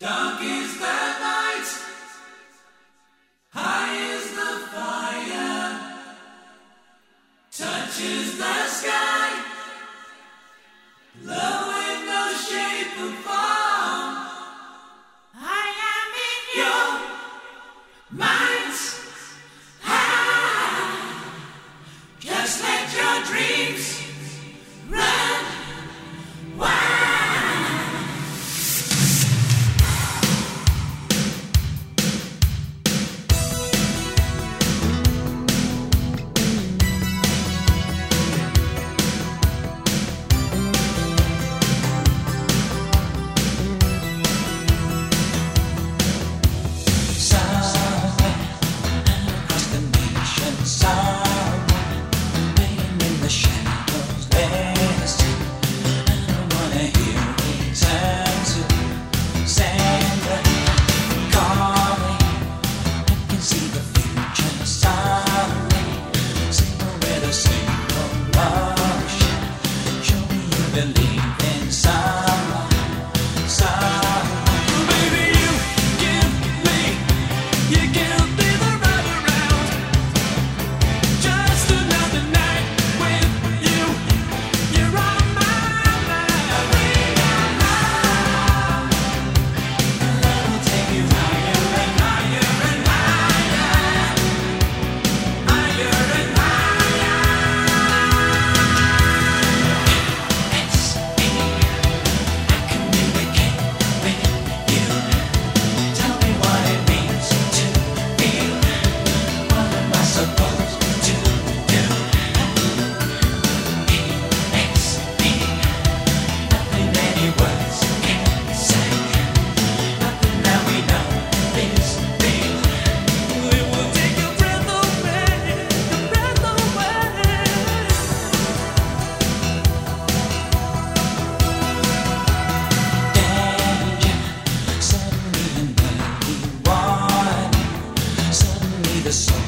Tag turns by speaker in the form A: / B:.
A: Donkeys, the sun.